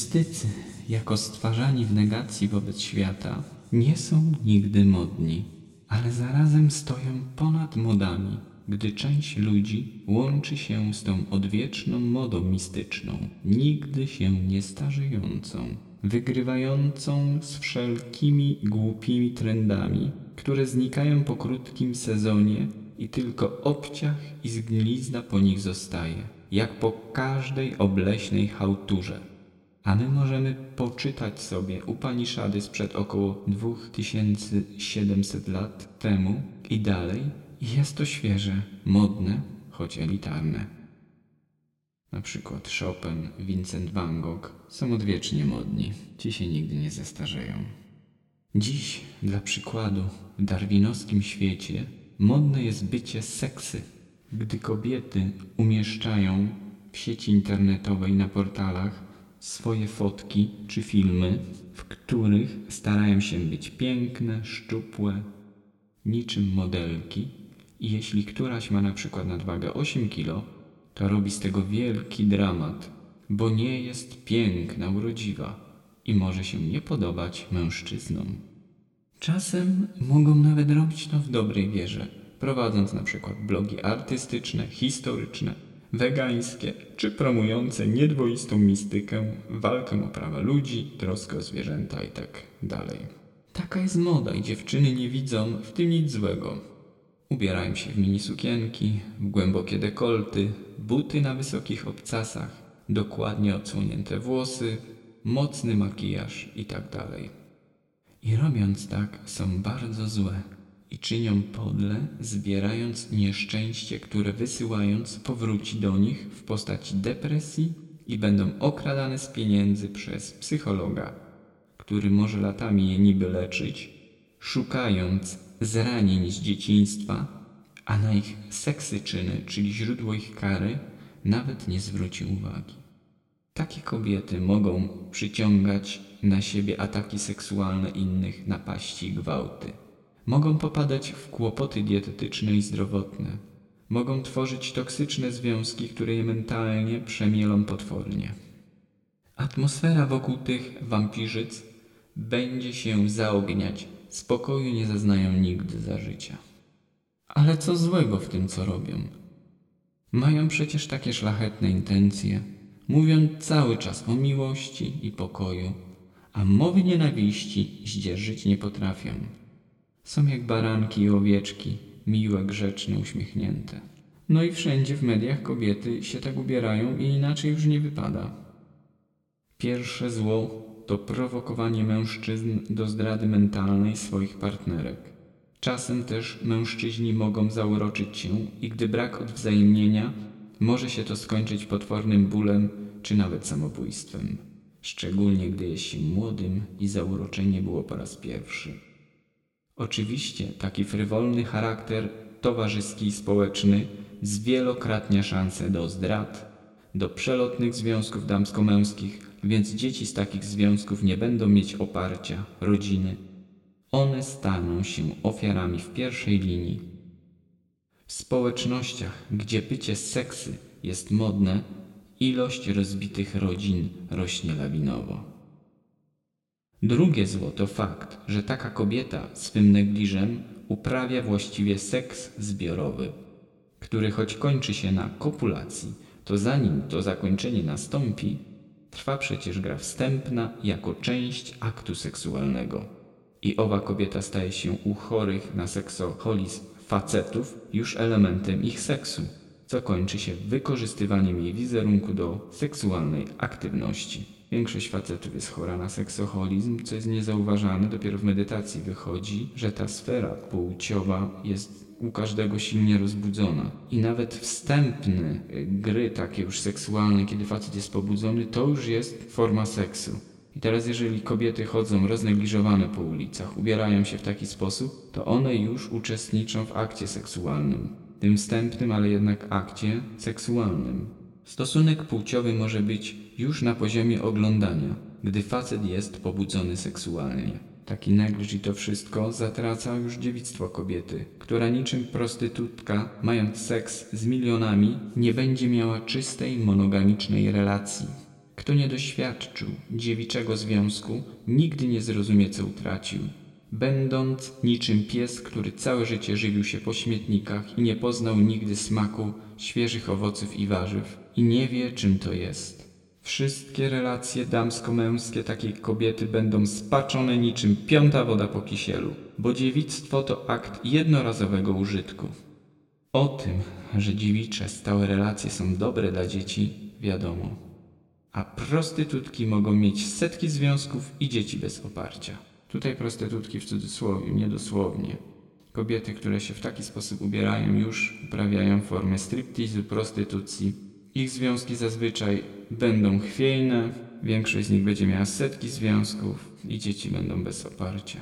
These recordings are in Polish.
Mistycy, jako stwarzani w negacji wobec świata, nie są nigdy modni, ale zarazem stoją ponad modami, gdy część ludzi łączy się z tą odwieczną modą mistyczną, nigdy się nie starzejącą, wygrywającą z wszelkimi głupimi trendami, które znikają po krótkim sezonie i tylko obciach i zgnilizna po nich zostaje, jak po każdej obleśnej chałturze. A my możemy poczytać sobie Upanishady sprzed około 2700 lat temu i dalej i jest to świeże, modne, choć elitarne. Na przykład Chopin, Vincent van Gogh są odwiecznie modni. Ci się nigdy nie zestarzeją. Dziś, dla przykładu, w darwinowskim świecie modne jest bycie seksy, gdy kobiety umieszczają w sieci internetowej na portalach swoje fotki czy filmy, w których starają się być piękne, szczupłe, niczym modelki i jeśli któraś ma na przykład nadwagę 8 kg, to robi z tego wielki dramat, bo nie jest piękna, urodziwa i może się nie podobać mężczyznom. Czasem mogą nawet robić to w dobrej wierze, prowadząc na przykład blogi artystyczne, historyczne, wegańskie czy promujące niedwoistą mistykę, walkę o prawa ludzi, troskę o zwierzęta i tak. Taka jest moda i dziewczyny nie widzą w tym nic złego. Ubierają się w mini sukienki, w głębokie dekolty, buty na wysokich obcasach, dokładnie odsłonięte włosy, mocny makijaż i tak. I robiąc tak, są bardzo złe i czynią podle, zbierając nieszczęście, które wysyłając powróci do nich w postaci depresji i będą okradane z pieniędzy przez psychologa, który może latami je niby leczyć, szukając zranień z dzieciństwa, a na ich seksy czyny, czyli źródło ich kary, nawet nie zwróci uwagi. Takie kobiety mogą przyciągać na siebie ataki seksualne innych, napaści i gwałty. Mogą popadać w kłopoty dietetyczne i zdrowotne. Mogą tworzyć toksyczne związki, które je mentalnie przemielą potwornie. Atmosfera wokół tych wampirzyc będzie się zaogniać. Spokoju nie zaznają nigdy za życia. Ale co złego w tym, co robią? Mają przecież takie szlachetne intencje, mówiąc cały czas o miłości i pokoju, a mowy nienawiści zdzierżyć nie potrafią. Są jak baranki i owieczki, miłe, grzeczne, uśmiechnięte. No i wszędzie w mediach kobiety się tak ubierają i inaczej już nie wypada. Pierwsze zło to prowokowanie mężczyzn do zdrady mentalnej swoich partnerek. Czasem też mężczyźni mogą zauroczyć się i gdy brak odwzajemnienia, może się to skończyć potwornym bólem czy nawet samobójstwem. Szczególnie gdy jest się młodym i zauroczenie było po raz pierwszy. Oczywiście taki frywolny charakter towarzyski i społeczny zwielokrotnia szanse do zdrad, do przelotnych związków damsko-męskich, więc dzieci z takich związków nie będą mieć oparcia, rodziny. One staną się ofiarami w pierwszej linii. W społecznościach, gdzie bycie seksy jest modne, ilość rozbitych rodzin rośnie lawinowo. Drugie zło to fakt, że taka kobieta swym negliżem uprawia właściwie seks zbiorowy, który choć kończy się na kopulacji, to zanim to zakończenie nastąpi, trwa przecież gra wstępna jako część aktu seksualnego. I owa kobieta staje się u chorych na seksoholizm facetów już elementem ich seksu, co kończy się wykorzystywaniem jej wizerunku do seksualnej aktywności. Większość facetów jest chora na seksoholizm, co jest niezauważane. Dopiero w medytacji wychodzi, że ta sfera płciowa jest u każdego silnie rozbudzona. I nawet wstępne gry takie już seksualne, kiedy facet jest pobudzony, to już jest forma seksu. I teraz jeżeli kobiety chodzą roznegliżowane po ulicach, ubierają się w taki sposób, to one już uczestniczą w akcie seksualnym. Tym wstępnym, ale jednak akcie seksualnym. Stosunek płciowy może być już na poziomie oglądania, gdy facet jest pobudzony seksualnie. Taki negliż i to wszystko zatraca już dziewictwo kobiety, która niczym prostytutka, mając seks z milionami, nie będzie miała czystej, monogamicznej relacji. Kto nie doświadczył dziewiczego związku, nigdy nie zrozumie, co utracił. Będąc niczym pies, który całe życie żywił się po śmietnikach i nie poznał nigdy smaku świeżych owoców i warzyw i nie wie, czym to jest. Wszystkie relacje damsko-męskie takiej kobiety będą spaczone niczym piąta woda po kisielu, bo dziewictwo to akt jednorazowego użytku. O tym, że dziewicze stałe relacje są dobre dla dzieci, wiadomo. A prostytutki mogą mieć setki związków i dzieci bez oparcia. Tutaj prostytutki w cudzysłowie, niedosłownie. Kobiety, które się w taki sposób ubierają, już uprawiają formę striptizu, prostytucji. Ich związki zazwyczaj będą chwiejne, większość z nich będzie miała setki związków i dzieci będą bez oparcia.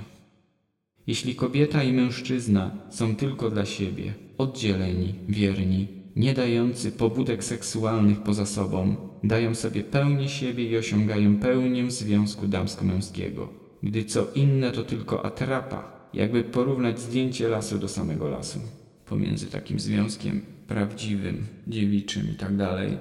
Jeśli kobieta i mężczyzna są tylko dla siebie, oddzieleni, wierni, nie dający pobudek seksualnych poza sobą, dają sobie pełnię siebie i osiągają pełnię związku damsko-męskiego, gdy co inne to tylko atrapa, jakby porównać zdjęcie lasu do samego lasu. Pomiędzy takim związkiem prawdziwym, dziewiczym i tak dalej,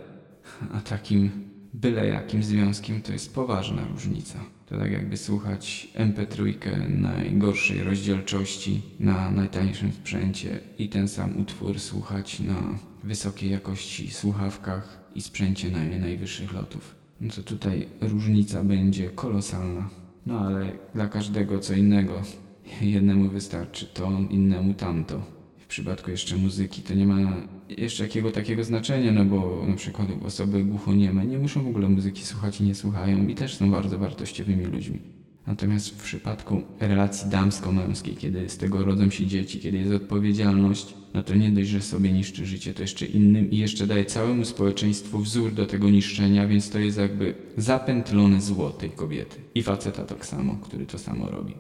a takim byle jakim związkiem to jest poważna różnica. To tak jakby słuchać MP3 najgorszej rozdzielczości na najtańszym sprzęcie i ten sam utwór słuchać na wysokiej jakości słuchawkach i sprzęcie naj, najwyższych lotów. No to tutaj różnica będzie kolosalna. No ale dla każdego co innego. Jednemu wystarczy to, innemu tamto. W przypadku jeszcze muzyki to nie ma jeszcze jakiego takiego znaczenia, no bo na przykład osoby głuchonieme nie muszą w ogóle muzyki słuchać i nie słuchają i też są bardzo wartościowymi ludźmi. Natomiast w przypadku relacji damsko-męskiej, kiedy z tego rodzą się dzieci, kiedy jest odpowiedzialność, no to nie dość, że sobie niszczy życie, to jeszcze innym i jeszcze daje całemu społeczeństwu wzór do tego niszczenia, więc to jest jakby zapętlone zło tej kobiety. I faceta tak samo, który to samo robi.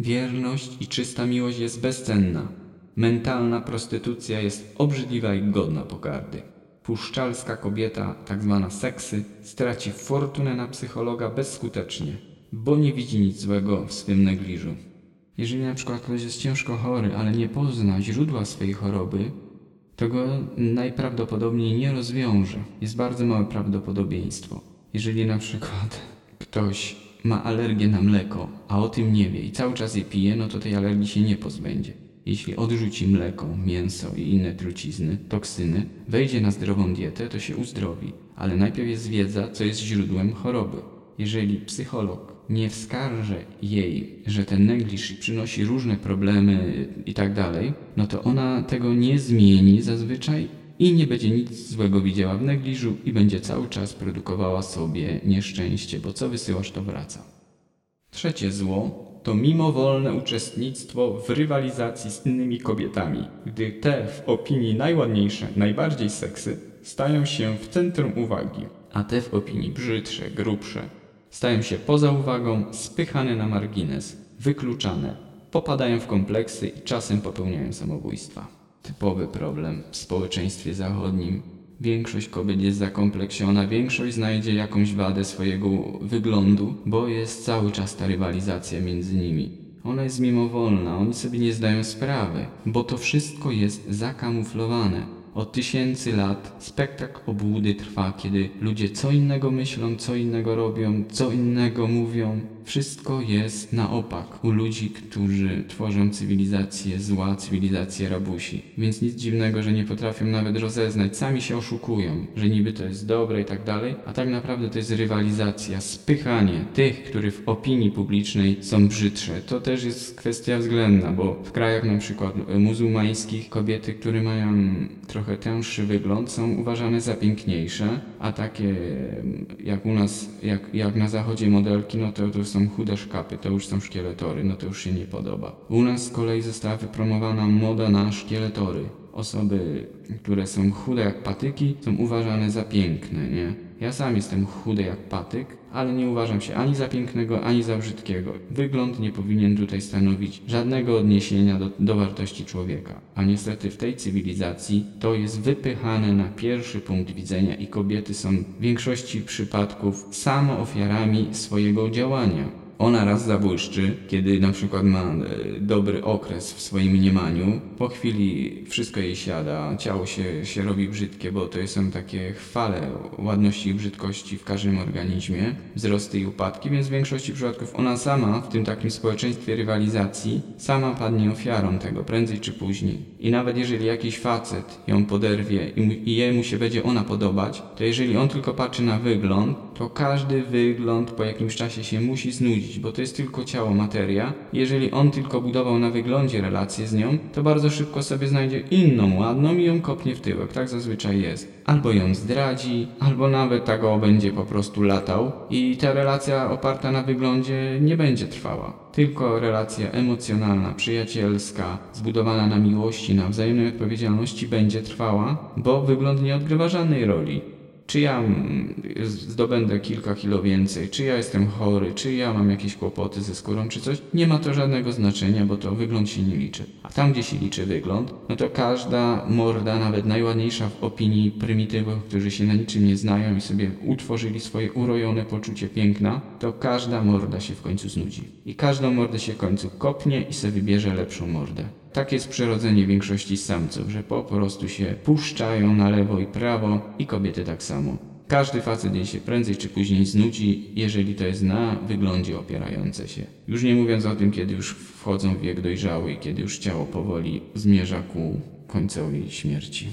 Wierność i czysta miłość jest bezcenna. Mentalna prostytucja jest obrzydliwa i godna pogardy. Puszczalska kobieta, tak zwana seksy, straci fortunę na psychologa bezskutecznie, bo nie widzi nic złego w swym negliżu. Jeżeli na przykład ktoś jest ciężko chory, ale nie pozna źródła swojej choroby, to go najprawdopodobniej nie rozwiąże. Jest bardzo małe prawdopodobieństwo. Jeżeli na przykład ktoś ma alergię na mleko, a o tym nie wie i cały czas je pije, no to tej alergii się nie pozbędzie. Jeśli odrzuci mleko, mięso i inne trucizny, toksyny, wejdzie na zdrową dietę, to się uzdrowi, ale najpierw jest wiedza, co jest źródłem choroby. Jeżeli psycholog nie wskarże jej, że ten negliż przynosi różne problemy i tak dalej, no to ona tego nie zmieni zazwyczaj i nie będzie nic złego widziała w negliżu i będzie cały czas produkowała sobie nieszczęście, bo co wysyłasz, to wraca. Trzecie zło to mimowolne uczestnictwo w rywalizacji z innymi kobietami, gdy te w opinii najładniejsze, najbardziej seksy stają się w centrum uwagi, a te w opinii brzydsze, grubsze stają się poza uwagą, spychane na margines, wykluczane, popadają w kompleksy i czasem popełniają samobójstwa. Typowy problem w społeczeństwie zachodnim. Większość kobiet jest zakompleksiona, większość znajdzie jakąś wadę swojego wyglądu, bo jest cały czas ta rywalizacja między nimi. Ona jest mimowolna, oni sobie nie zdają sprawy, bo to wszystko jest zakamuflowane. Od tysięcy lat spektakl obłudy trwa, kiedy ludzie co innego myślą, co innego robią, co innego mówią. Wszystko jest na opak u ludzi, którzy tworzą cywilizację zła, cywilizację rabusi. Więc nic dziwnego, że nie potrafią nawet rozeznać, sami się oszukują, że niby to jest dobre i tak dalej, a tak naprawdę to jest rywalizacja, spychanie tych, którzy w opinii publicznej są brzydsze. To też jest kwestia względna, bo w krajach na przykład muzułmańskich kobiety, które mają trochę tęższy wygląd, są uważane za piękniejsze, a takie jak u nas, jak, jak na zachodzie modelki, no to, to są chude szkapy, to już są szkieletory, no to już się nie podoba. U nas z kolei została wypromowana moda na szkieletory. Osoby, które są chude jak patyki, są uważane za piękne, nie? Ja sam jestem chudy jak patyk, ale nie uważam się ani za pięknego, ani za brzydkiego. Wygląd nie powinien tutaj stanowić żadnego odniesienia do, do wartości człowieka. A niestety w tej cywilizacji to jest wypychane na pierwszy punkt widzenia i kobiety są w większości przypadków samo ofiarami swojego działania. Ona raz zabłyszczy, kiedy na przykład ma e, dobry okres w swoim mniemaniu. Po chwili wszystko jej siada, ciało się, się robi brzydkie, bo to są takie chwale ładności i brzydkości w każdym organizmie, wzrosty i upadki, więc w większości przypadków ona sama w tym takim społeczeństwie rywalizacji sama padnie ofiarą tego, prędzej czy później. I nawet jeżeli jakiś facet ją poderwie i, i jemu się będzie ona podobać, to jeżeli on tylko patrzy na wygląd, to każdy wygląd po jakimś czasie się musi znudzić bo to jest tylko ciało, materia. Jeżeli on tylko budował na wyglądzie relacje z nią, to bardzo szybko sobie znajdzie inną ładną i ją kopnie w tyłek. Tak zazwyczaj jest. Albo ją zdradzi, albo nawet tak o będzie po prostu latał i ta relacja oparta na wyglądzie nie będzie trwała. Tylko relacja emocjonalna, przyjacielska, zbudowana na miłości, na wzajemnej odpowiedzialności będzie trwała, bo wygląd nie odgrywa żadnej roli czy ja mm, zdobędę kilka kilo więcej, czy ja jestem chory, czy ja mam jakieś kłopoty ze skórą, czy coś, nie ma to żadnego znaczenia, bo to wygląd się nie liczy. A tam, gdzie się liczy wygląd, no to każda morda, nawet najładniejsza w opinii prymitywów, którzy się na niczym nie znają i sobie utworzyli swoje urojone poczucie piękna, to każda morda się w końcu znudzi. I każdą mordę się w końcu kopnie i sobie wybierze lepszą mordę. Tak jest przyrodzenie większości samców, że po prostu się puszczają na lewo i prawo i kobiety tak samo. Każdy facet jej się prędzej czy później znudzi, jeżeli to jest na wyglądzie opierające się. Już nie mówiąc o tym, kiedy już wchodzą w wiek dojrzały i kiedy już ciało powoli zmierza ku końcowi śmierci.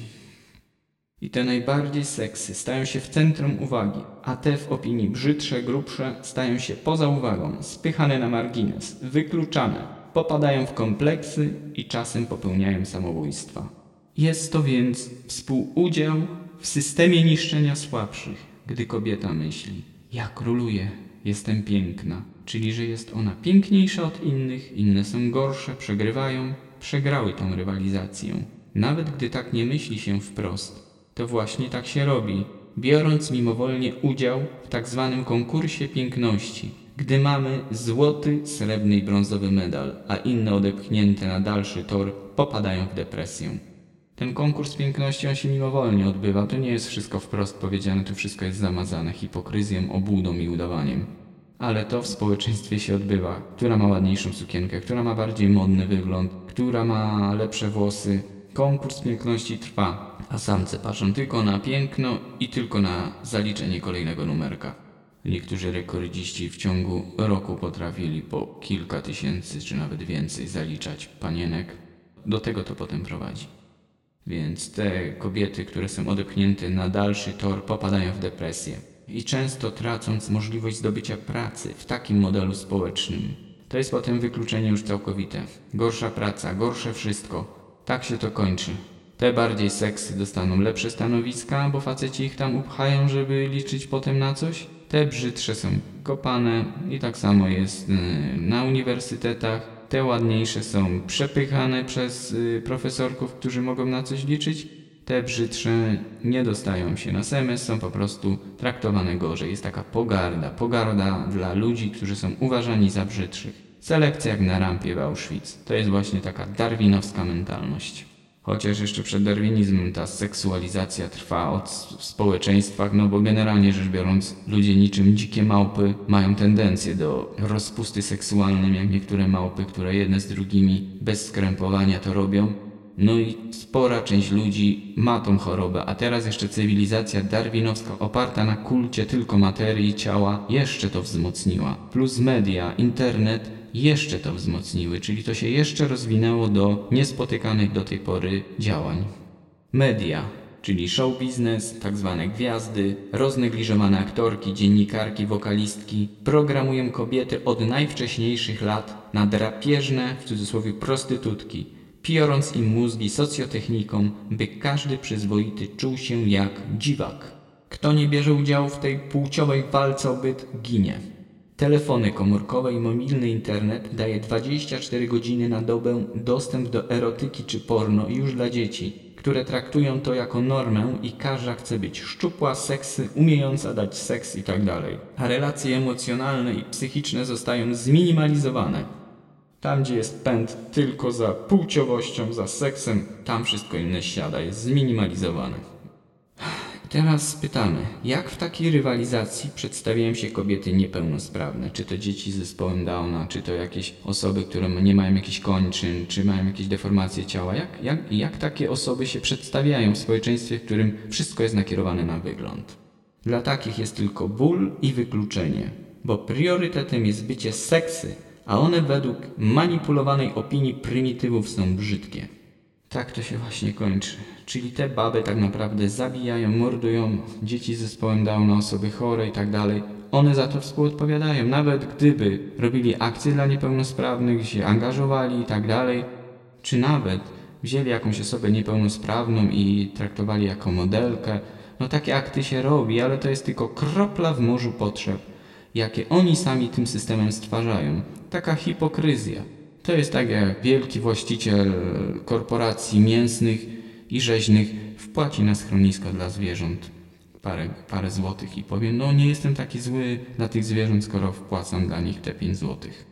I te najbardziej seksy stają się w centrum uwagi, a te w opinii brzydsze, grubsze stają się poza uwagą, spychane na margines, wykluczane, popadają w kompleksy i czasem popełniają samobójstwa. Jest to więc współudział w systemie niszczenia słabszych, gdy kobieta myśli: Ja króluję, jestem piękna, czyli że jest ona piękniejsza od innych, inne są gorsze, przegrywają, przegrały tą rywalizację. Nawet gdy tak nie myśli się wprost, to właśnie tak się robi, biorąc mimowolnie udział w tak zwanym konkursie piękności gdy mamy złoty, srebrny i brązowy medal, a inne odepchnięte na dalszy tor popadają w depresję. Ten konkurs piękności on się mimowolnie odbywa, to nie jest wszystko wprost powiedziane, to wszystko jest zamazane hipokryzją, obłudą i udawaniem. Ale to w społeczeństwie się odbywa. Która ma ładniejszą sukienkę, która ma bardziej modny wygląd, która ma lepsze włosy. Konkurs piękności trwa, a samce patrzą tylko na piękno i tylko na zaliczenie kolejnego numerka. Niektórzy rekordziści w ciągu roku potrafili po kilka tysięcy czy nawet więcej zaliczać panienek. Do tego to potem prowadzi. Więc te kobiety, które są odepchnięte na dalszy tor, popadają w depresję i często tracąc możliwość zdobycia pracy w takim modelu społecznym. To jest potem wykluczenie już całkowite. Gorsza praca, gorsze wszystko. Tak się to kończy. Te bardziej seksy dostaną lepsze stanowiska, bo faceci ich tam upchają, żeby liczyć potem na coś. Te brzydsze są kopane i tak samo jest y, na uniwersytetach. Te ładniejsze są przepychane przez y, profesorków, którzy mogą na coś liczyć. Te brzydsze nie dostają się na semestr, są po prostu traktowane gorzej. Jest taka pogarda, pogarda dla ludzi, którzy są uważani za brzydszych. Selekcja jak na rampie w Auschwitz. To jest właśnie taka darwinowska mentalność. Chociaż jeszcze przed darwinizmem ta seksualizacja trwa od społeczeństwach, no bo generalnie rzecz biorąc, ludzie niczym dzikie małpy mają tendencję do rozpusty seksualnej, jak niektóre małpy, które jedne z drugimi bez skrępowania to robią. No i spora część ludzi ma tą chorobę, a teraz jeszcze cywilizacja darwinowska oparta na kulcie tylko materii ciała jeszcze to wzmocniła. Plus media, internet jeszcze to wzmocniły, czyli to się jeszcze rozwinęło do niespotykanych do tej pory działań. Media, czyli show biznes, tak zwane gwiazdy, roznegliżowane aktorki, dziennikarki, wokalistki, programują kobiety od najwcześniejszych lat na drapieżne, w cudzysłowie prostytutki, piorąc im mózgi socjotechniką, by każdy przyzwoity czuł się jak dziwak. Kto nie bierze udziału w tej płciowej walce o byt, ginie. Telefony komórkowe i mobilny internet daje 24 godziny na dobę dostęp do erotyki czy porno już dla dzieci które traktują to jako normę i każda chce być szczupła, seksy, umiejąca dać seks i tak. A relacje emocjonalne i psychiczne zostają zminimalizowane. Tam, gdzie jest pęd tylko za płciowością, za seksem, tam wszystko inne siada, jest zminimalizowane. Teraz pytamy, jak w takiej rywalizacji przedstawiają się kobiety niepełnosprawne? Czy to dzieci z zespołem Downa, czy to jakieś osoby, które nie mają jakichś kończyn, czy mają jakieś deformacje ciała? Jak, jak, jak takie osoby się przedstawiają w społeczeństwie, w którym wszystko jest nakierowane na wygląd? Dla takich jest tylko ból i wykluczenie, bo priorytetem jest bycie seksy, a one według manipulowanej opinii prymitywów są brzydkie. Tak to się właśnie kończy. Czyli te baby tak naprawdę zabijają, mordują dzieci z zespołem Downa, osoby chore i tak dalej. One za to współodpowiadają. Nawet gdyby robili akcje dla niepełnosprawnych, się angażowali i tak dalej, czy nawet wzięli jakąś osobę niepełnosprawną i traktowali jako modelkę, no takie akty się robi, ale to jest tylko kropla w morzu potrzeb, jakie oni sami tym systemem stwarzają. Taka hipokryzja. To jest tak jak wielki właściciel korporacji mięsnych i rzeźnych wpłaci na schronisko dla zwierząt parę, parę złotych i powie, no nie jestem taki zły dla tych zwierząt, skoro wpłacam dla nich te 5 złotych.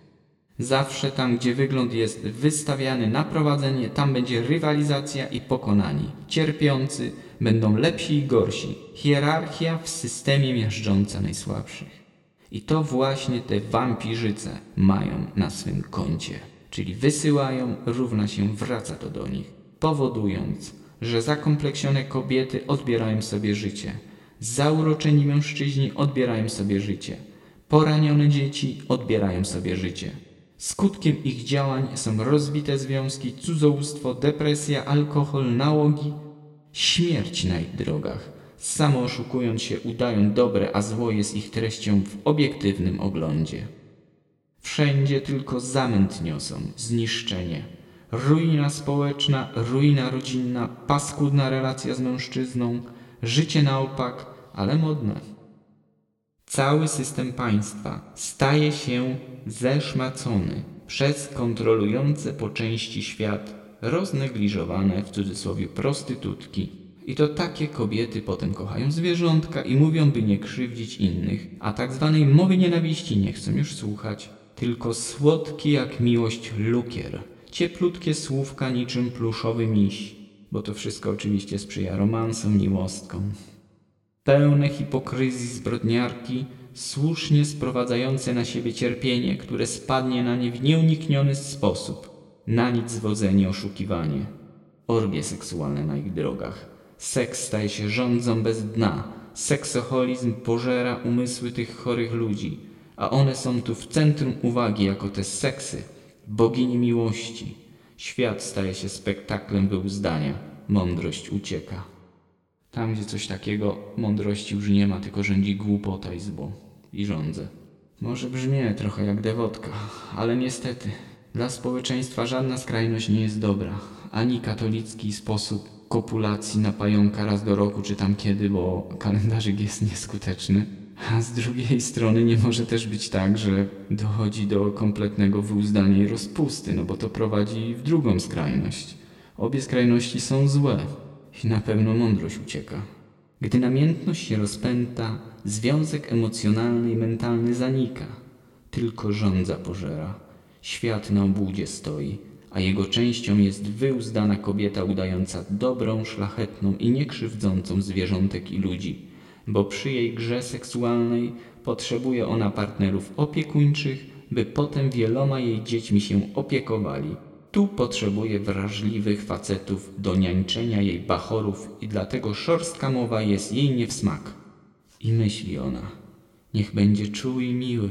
Zawsze tam, gdzie wygląd jest wystawiany na prowadzenie, tam będzie rywalizacja i pokonani. Cierpiący będą lepsi i gorsi. Hierarchia w systemie miażdżąca najsłabszych. I to właśnie te wampirzyce mają na swym koncie czyli wysyłają, równa się wraca to do nich, powodując, że zakompleksione kobiety odbierają sobie życie, zauroczeni mężczyźni odbierają sobie życie, poranione dzieci odbierają sobie życie. Skutkiem ich działań są rozbite związki, cudzołóstwo, depresja, alkohol, nałogi, śmierć na ich drogach. Samo oszukując się udają dobre, a zło jest ich treścią w obiektywnym oglądzie. Wszędzie tylko zamęt niosą, zniszczenie. Ruina społeczna, ruina rodzinna, paskudna relacja z mężczyzną, życie na opak, ale modne. Cały system państwa staje się zeszmacony przez kontrolujące po części świat roznegliżowane w cudzysłowie prostytutki. I to takie kobiety potem kochają zwierzątka i mówią, by nie krzywdzić innych, a tak zwanej mowy nienawiści nie chcą już słuchać tylko słodki jak miłość lukier, cieplutkie słówka niczym pluszowy miś, bo to wszystko oczywiście sprzyja romansom, miłostkom. Pełne hipokryzji zbrodniarki, słusznie sprowadzające na siebie cierpienie, które spadnie na nie w nieunikniony sposób, na nic zwodzenie, oszukiwanie, orgie seksualne na ich drogach. Seks staje się rządzą bez dna, seksoholizm pożera umysły tych chorych ludzi, a one są tu w centrum uwagi jako te seksy, bogini miłości. Świat staje się spektaklem wyuzdania, mądrość ucieka. Tam, gdzie coś takiego, mądrości już nie ma, tylko rządzi głupota i zło. I rządzę. Może brzmię trochę jak dewotka, ale niestety, dla społeczeństwa żadna skrajność nie jest dobra. Ani katolicki sposób kopulacji na pająka raz do roku, czy tam kiedy, bo kalendarzyk jest nieskuteczny a z drugiej strony nie może też być tak, że dochodzi do kompletnego wyuzdania i rozpusty, no bo to prowadzi w drugą skrajność. Obie skrajności są złe i na pewno mądrość ucieka. Gdy namiętność się rozpęta, związek emocjonalny i mentalny zanika. Tylko rządza pożera. Świat na obłudzie stoi, a jego częścią jest wyuzdana kobieta udająca dobrą, szlachetną i niekrzywdzącą zwierzątek i ludzi bo przy jej grze seksualnej potrzebuje ona partnerów opiekuńczych, by potem wieloma jej dziećmi się opiekowali. Tu potrzebuje wrażliwych facetów do niańczenia jej bachorów i dlatego szorstka mowa jest jej nie w smak. I myśli ona, niech będzie czuły i miły,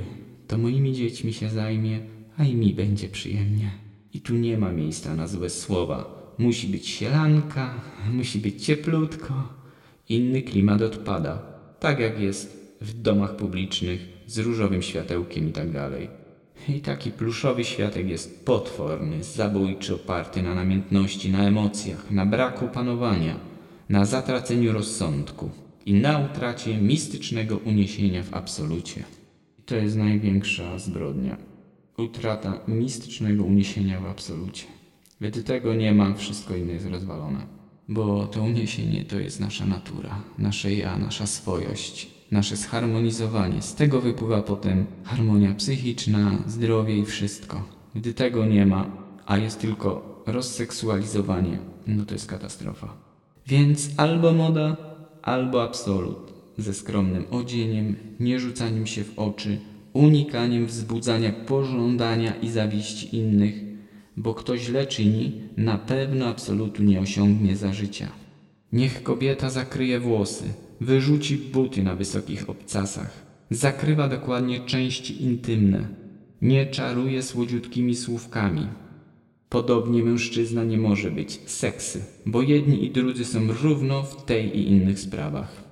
to moimi dziećmi się zajmie, a i mi będzie przyjemnie. I tu nie ma miejsca na złe słowa. Musi być sielanka, musi być cieplutko, Inny klimat odpada, tak jak jest w domach publicznych z różowym światełkiem i tak. I taki pluszowy światek jest potworny, zabójczy, oparty na namiętności, na emocjach, na braku panowania, na zatraceniu rozsądku i na utracie mistycznego uniesienia w absolucie. I to jest największa zbrodnia. Utrata mistycznego uniesienia w absolucie. Gdy tego nie ma, wszystko inne jest rozwalone. Bo to uniesienie to jest nasza natura, nasze ja, nasza swojość, nasze zharmonizowanie. Z tego wypływa potem harmonia psychiczna, zdrowie i wszystko. Gdy tego nie ma, a jest tylko rozseksualizowanie, no to jest katastrofa. Więc albo moda, albo absolut. Ze skromnym odzieniem, nie rzucaniem się w oczy, unikaniem wzbudzania pożądania i zawiści innych, bo kto źle czyni, na pewno absolutu nie osiągnie za życia. Niech kobieta zakryje włosy, wyrzuci buty na wysokich obcasach, zakrywa dokładnie części intymne, nie czaruje słodziutkimi słówkami. Podobnie mężczyzna nie może być seksy, bo jedni i drudzy są równo w tej i innych sprawach.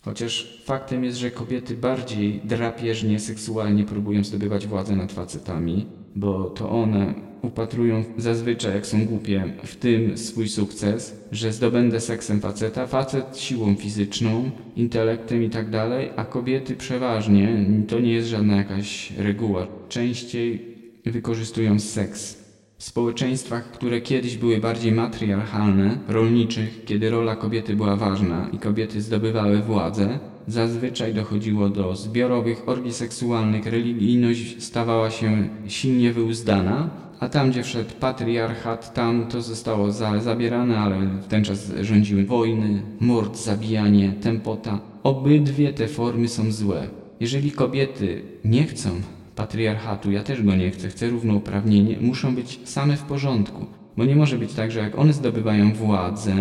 Chociaż faktem jest, że kobiety bardziej drapieżnie, seksualnie próbują zdobywać władzę nad facetami, bo to one upatrują zazwyczaj, jak są głupie, w tym swój sukces, że zdobędę seksem faceta, facet siłą fizyczną, intelektem i tak dalej, a kobiety przeważnie, to nie jest żadna jakaś reguła, częściej wykorzystują seks. W społeczeństwach, które kiedyś były bardziej matriarchalne, rolniczych, kiedy rola kobiety była ważna i kobiety zdobywały władzę, zazwyczaj dochodziło do zbiorowych orgii seksualnych, religijność stawała się silnie wyuzdana, a tam, gdzie wszedł patriarchat, tam to zostało za, zabierane, ale w ten czas rządziły wojny, mord, zabijanie, tempota. Obydwie te formy są złe. Jeżeli kobiety nie chcą patriarchatu, ja też go nie chcę, chcę równouprawnienie, muszą być same w porządku. Bo nie może być tak, że jak one zdobywają władzę,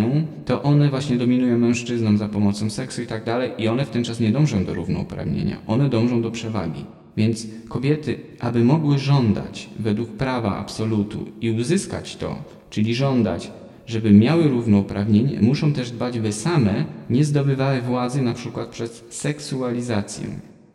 to one właśnie dominują mężczyznom za pomocą seksu i tak dalej, i one w ten czas nie dążą do równouprawnienia, one dążą do przewagi. Więc kobiety, aby mogły żądać według prawa absolutu i uzyskać to, czyli żądać, żeby miały równouprawnienie, muszą też dbać, by same nie zdobywały władzy na przykład przez seksualizację.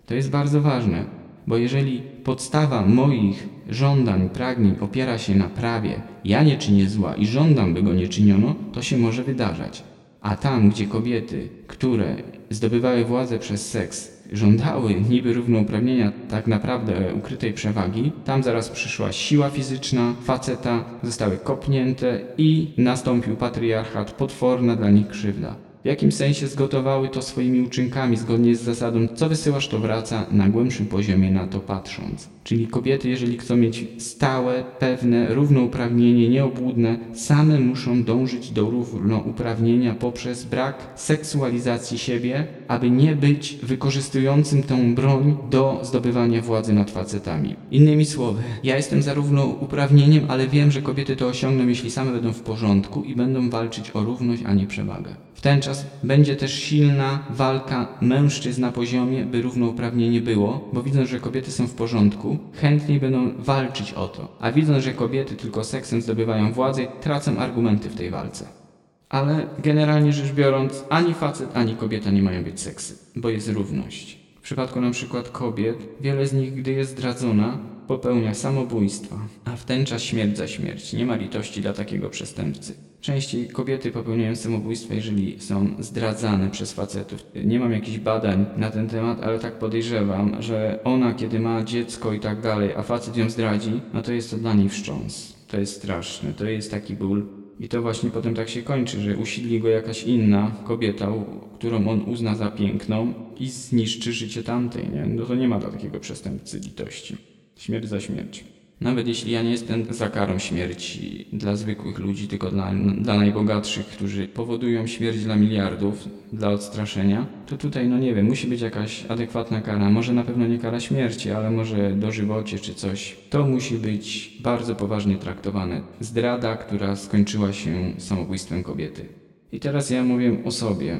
To jest bardzo ważne, bo jeżeli podstawa moich żądań, pragnień opiera się na prawie, ja nie czynię zła i żądam, by go nie czyniono, to się może wydarzać. A tam, gdzie kobiety, które zdobywały władzę przez seks, żądały niby równouprawnienia tak naprawdę ukrytej przewagi, tam zaraz przyszła siła fizyczna faceta, zostały kopnięte i nastąpił patriarchat, potworna dla nich krzywda w jakim sensie zgotowały to swoimi uczynkami zgodnie z zasadą co wysyłasz to wraca na głębszym poziomie na to patrząc. Czyli kobiety, jeżeli chcą mieć stałe, pewne, równouprawnienie, nieobłudne, same muszą dążyć do równouprawnienia poprzez brak seksualizacji siebie, aby nie być wykorzystującym tą broń do zdobywania władzy nad facetami. Innymi słowy, ja jestem za równouprawnieniem, ale wiem, że kobiety to osiągną, jeśli same będą w porządku i będą walczyć o równość, a nie przewagę. W ten czas będzie też silna walka mężczyzn na poziomie, by równouprawnienie było, bo widzą, że kobiety są w porządku, chętniej będą walczyć o to. A widząc, że kobiety tylko seksem zdobywają władzę, tracą argumenty w tej walce. Ale generalnie rzecz biorąc, ani facet, ani kobieta nie mają być seksy, bo jest równość. W przypadku na przykład kobiet, wiele z nich, gdy jest zdradzona, popełnia samobójstwa, a w ten czas śmierć za śmierć. Nie ma litości dla takiego przestępcy. Częściej kobiety popełniają samobójstwa, jeżeli są zdradzane przez facetów. Nie mam jakichś badań na ten temat, ale tak podejrzewam, że ona, kiedy ma dziecko i tak dalej, a facet ją zdradzi, no to jest to dla niej wstrząs. To jest straszne, to jest taki ból. I to właśnie potem tak się kończy, że usidli go jakaś inna kobieta, którą on uzna za piękną i zniszczy życie tamtej, nie? No to nie ma dla takiego przestępcy litości. Śmierć za śmierć. Nawet jeśli ja nie jestem za karą śmierci dla zwykłych ludzi, tylko dla, dla najbogatszych, którzy powodują śmierć dla miliardów, dla odstraszenia, to tutaj, no nie wiem, musi być jakaś adekwatna kara. Może na pewno nie kara śmierci, ale może dożywocie czy coś. To musi być bardzo poważnie traktowane. Zdrada, która skończyła się samobójstwem kobiety. I teraz ja mówię o sobie.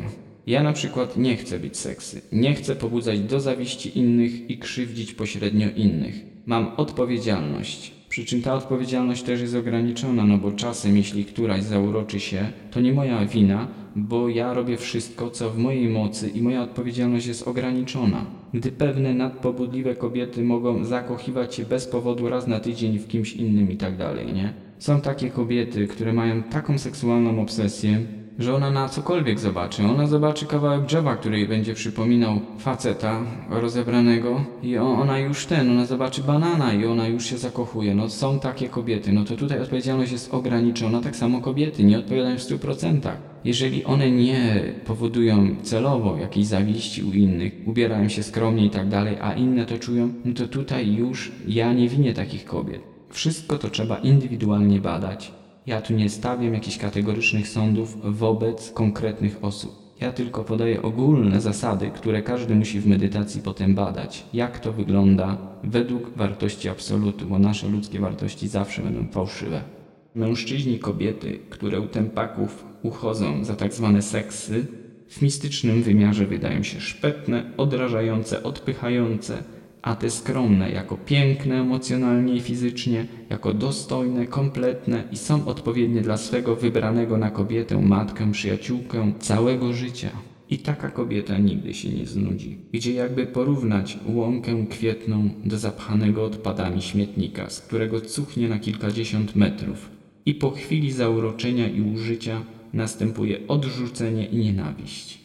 Ja na przykład nie chcę być seksy. Nie chcę pobudzać do zawiści innych i krzywdzić pośrednio innych mam odpowiedzialność. Przy czym ta odpowiedzialność też jest ograniczona, no bo czasem, jeśli któraś zauroczy się, to nie moja wina, bo ja robię wszystko, co w mojej mocy i moja odpowiedzialność jest ograniczona. Gdy pewne nadpobudliwe kobiety mogą zakochiwać się bez powodu raz na tydzień w kimś innym i tak dalej, nie? Są takie kobiety, które mają taką seksualną obsesję, że ona na cokolwiek zobaczy. Ona zobaczy kawałek drzewa, który jej będzie przypominał faceta rozebranego i ona już ten, ona zobaczy banana i ona już się zakochuje. No są takie kobiety, no to tutaj odpowiedzialność jest ograniczona, tak samo kobiety nie odpowiadają w 100%. Jeżeli one nie powodują celowo jakiejś zawiści u innych, ubierają się skromnie i tak dalej, a inne to czują, no to tutaj już ja nie winię takich kobiet. Wszystko to trzeba indywidualnie badać. Ja tu nie stawiam jakichś kategorycznych sądów wobec konkretnych osób. Ja tylko podaję ogólne zasady, które każdy musi w medytacji potem badać. Jak to wygląda według wartości absolutu, bo nasze ludzkie wartości zawsze będą fałszywe. Mężczyźni kobiety, które u tempaków uchodzą za tak zwane seksy, w mistycznym wymiarze wydają się szpetne, odrażające, odpychające, a te skromne jako piękne emocjonalnie i fizycznie, jako dostojne, kompletne i są odpowiednie dla swego wybranego na kobietę, matkę, przyjaciółkę całego życia. I taka kobieta nigdy się nie znudzi. Gdzie jakby porównać łąkę kwietną do zapchanego odpadami śmietnika, z którego cuchnie na kilkadziesiąt metrów. I po chwili zauroczenia i użycia następuje odrzucenie i nienawiść.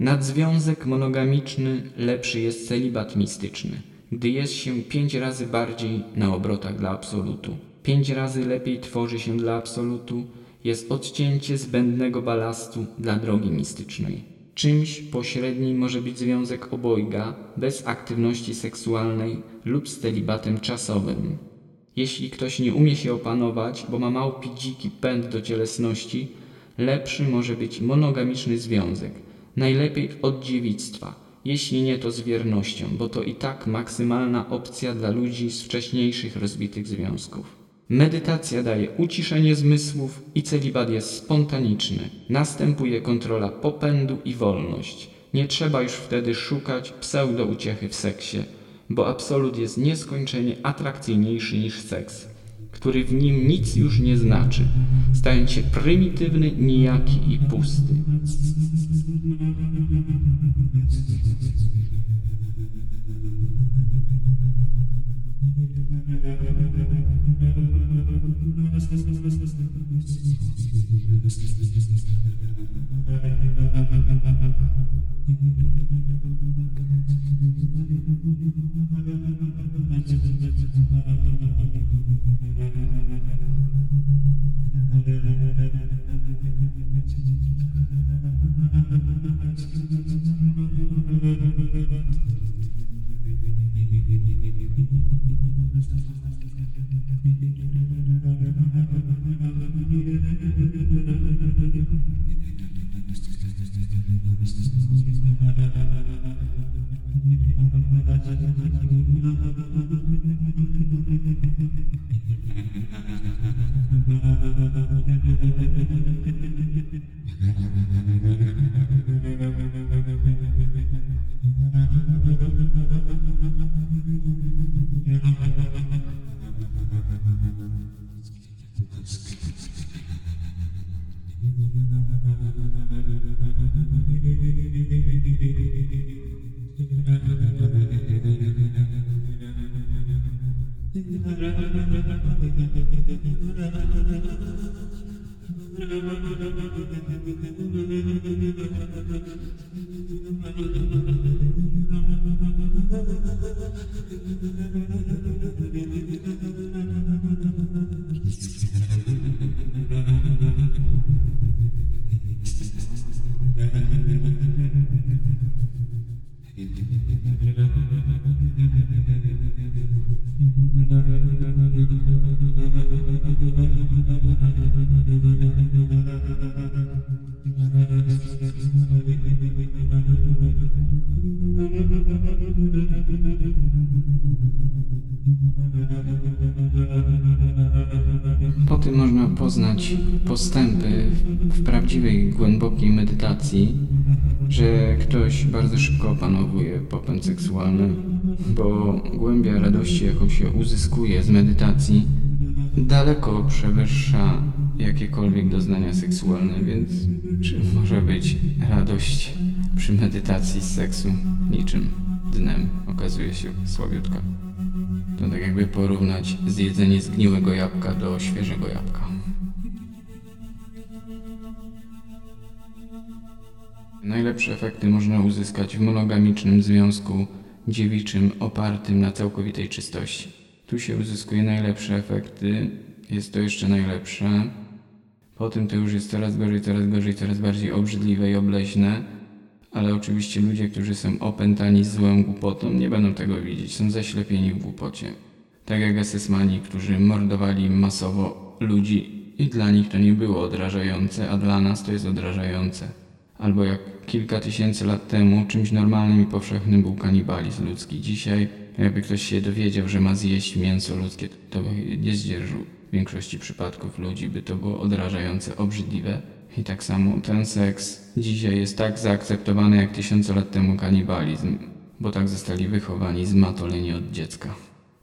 Nad związek monogamiczny lepszy jest celibat mistyczny, gdy jest się pięć razy bardziej na obrotach dla absolutu. Pięć razy lepiej tworzy się dla absolutu, jest odcięcie zbędnego balastu dla drogi mistycznej. Czymś pośrednim może być związek obojga bez aktywności seksualnej lub z celibatem czasowym. Jeśli ktoś nie umie się opanować, bo ma małpi dziki pęd do cielesności, lepszy może być monogamiczny związek. Najlepiej od dziewictwa, jeśli nie to z wiernością, bo to i tak maksymalna opcja dla ludzi z wcześniejszych rozbitych związków. Medytacja daje uciszenie zmysłów i celibat jest spontaniczny. Następuje kontrola popędu i wolność. Nie trzeba już wtedy szukać pseudo-uciechy w seksie, bo absolut jest nieskończenie atrakcyjniejszy niż seks, który w nim nic już nie znaczy, stając się prymitywny, nijaki i pusty. Po przewyższa jakiekolwiek doznania seksualne, więc czym może być radość przy medytacji z seksu? Niczym dnem okazuje się słabiutka. To tak jakby porównać zjedzenie zgniłego jabłka do świeżego jabłka. Najlepsze efekty można uzyskać w monogamicznym związku dziewiczym opartym na całkowitej czystości. Tu się uzyskuje najlepsze efekty, jest to jeszcze najlepsze. Potem to już jest coraz gorzej, coraz gorzej, coraz bardziej obrzydliwe i obleśne. Ale oczywiście ludzie, którzy są opętani złą głupotą, nie będą tego widzieć, są zaślepieni w głupocie. Tak jak esesmani, którzy mordowali masowo ludzi i dla nich to nie było odrażające, a dla nas to jest odrażające. Albo jak kilka tysięcy lat temu czymś normalnym i powszechnym był kanibalizm ludzki. Dzisiaj, jakby ktoś się dowiedział, że ma zjeść mięso ludzkie, to by nie zdzierżył. W większości przypadków ludzi by to było odrażające, obrzydliwe. I tak samo ten seks dzisiaj jest tak zaakceptowany jak tysiące lat temu kanibalizm, bo tak zostali wychowani zmatoleni od dziecka.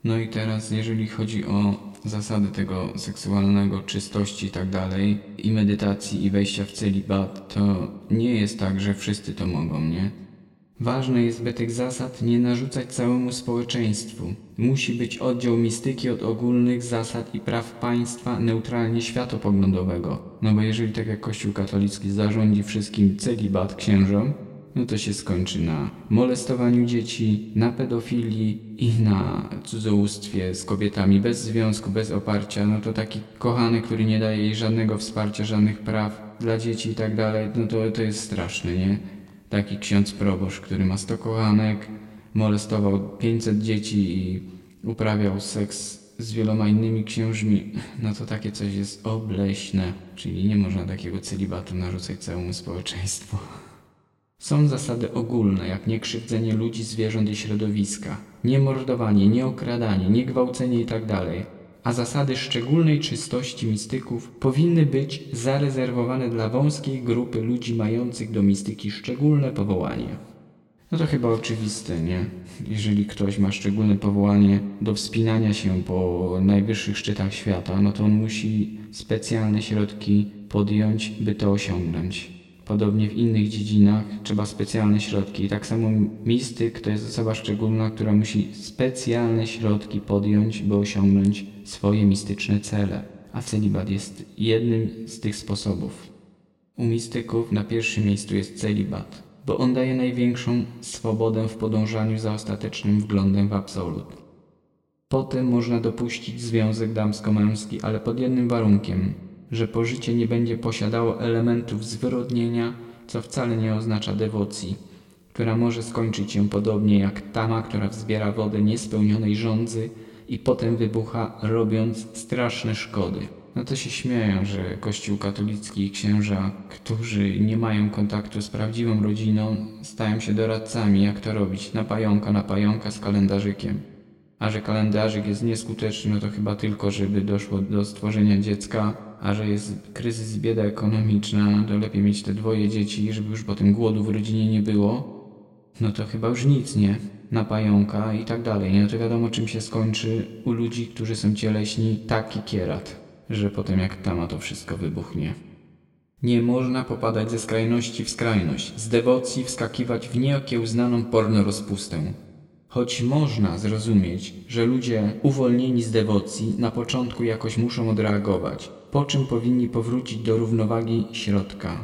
No i teraz, jeżeli chodzi o zasady tego seksualnego, czystości i tak dalej, i medytacji, i wejścia w celibat, to nie jest tak, że wszyscy to mogą, nie? Ważne jest, by tych zasad nie narzucać całemu społeczeństwu. Musi być oddział mistyki od ogólnych zasad i praw państwa neutralnie światopoglądowego. No bo jeżeli tak jak Kościół katolicki zarządzi wszystkim celibat księżom, no to się skończy na molestowaniu dzieci, na pedofilii i na cudzołóstwie z kobietami bez związku, bez oparcia. No to taki kochany, który nie daje jej żadnego wsparcia, żadnych praw dla dzieci i tak dalej, no to, to jest straszne, nie? Taki ksiądz proboszcz, który ma 100 kochanek, molestował 500 dzieci i uprawiał seks z wieloma innymi księżmi, no to takie coś jest obleśne. Czyli nie można takiego celibatu narzucać całemu społeczeństwu. Są zasady ogólne, jak niekrzywdzenie ludzi, zwierząt i środowiska, nie mordowanie, nie okradanie, nie gwałcenie itd. A zasady szczególnej czystości mistyków powinny być zarezerwowane dla wąskiej grupy ludzi mających do mistyki szczególne powołanie. No to chyba oczywiste, nie? Jeżeli ktoś ma szczególne powołanie do wspinania się po najwyższych szczytach świata, no to on musi specjalne środki podjąć, by to osiągnąć. Podobnie w innych dziedzinach trzeba specjalne środki. Tak samo mistyk to jest osoba szczególna, która musi specjalne środki podjąć, by osiągnąć swoje mistyczne cele. A celibat jest jednym z tych sposobów. U mistyków na pierwszym miejscu jest celibat, bo on daje największą swobodę w podążaniu za ostatecznym wglądem w absolut. Potem można dopuścić związek damsko-męski, ale pod jednym warunkiem – że pożycie nie będzie posiadało elementów zwyrodnienia, co wcale nie oznacza dewocji, która może skończyć się podobnie jak tama, która wzbiera wodę niespełnionej żądzy i potem wybucha, robiąc straszne szkody. No to się śmieją, że Kościół katolicki i księża, którzy nie mają kontaktu z prawdziwą rodziną, stają się doradcami, jak to robić, na pająka, na pająka z kalendarzykiem. A że kalendarzyk jest nieskuteczny, no to chyba tylko, żeby doszło do stworzenia dziecka, a że jest kryzys bieda ekonomiczna, to lepiej mieć te dwoje dzieci, żeby już potem głodu w rodzinie nie było, no to chyba już nic, nie? Na pająka i tak dalej. No to wiadomo, czym się skończy u ludzi, którzy są cieleśni, taki kierat, że potem jak tama to wszystko wybuchnie. Nie można popadać ze skrajności w skrajność, z dewocji wskakiwać w nieokiełznaną porno rozpustę. Choć można zrozumieć, że ludzie uwolnieni z dewocji na początku jakoś muszą odreagować, po czym powinni powrócić do równowagi środka.